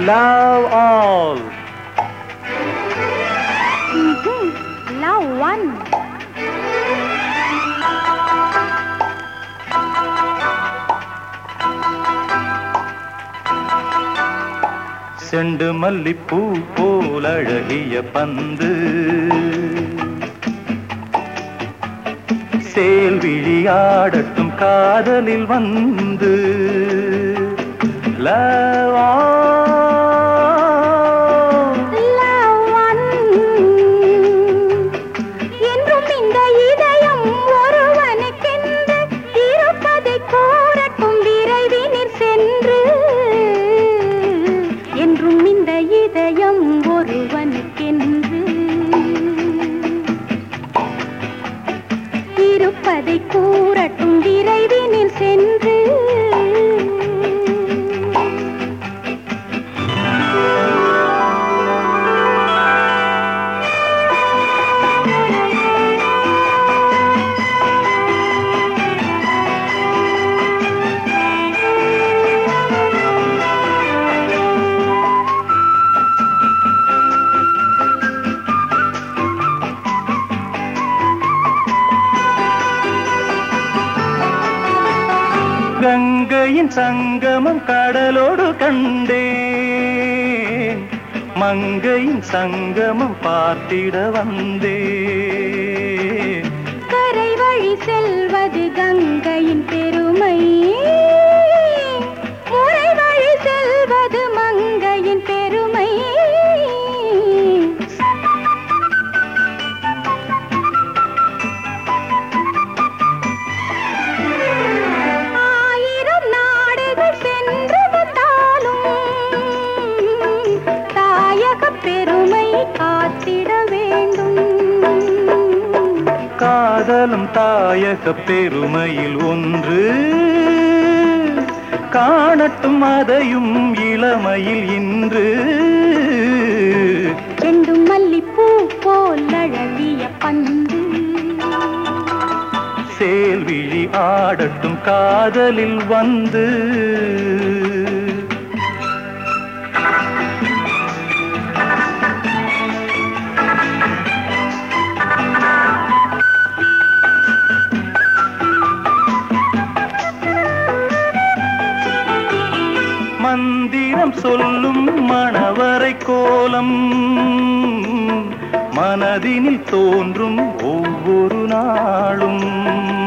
love all. Love one. செண்டு மல்லிப்பூ போல் அழகிய பந்து சேல் விழியாடட்டும் காதலில் வந்து love ஒருவனுக்கென்று இருப்பதை கூறட்டும் விரைவினில் சென்று கங்கையின் சங்கமம் கடலோடு கண்டேன். மங்கையின் சங்கமம் பார்த்திட வந்தேன். காதலும் தாயக பெருமையில் ஒன்று. காணட்டும் அதையும் இளமையில் இன்று. செண்டும் மல்லிப்பூ போல் அழகிய பந்து சேல்விழி ஆடட்டும் காதலில் வந்து. மந்திரம் சொல்லும் மணவரை கோலம். மனதினில் தோன்றும் ஒவ்வொரு நாளும்.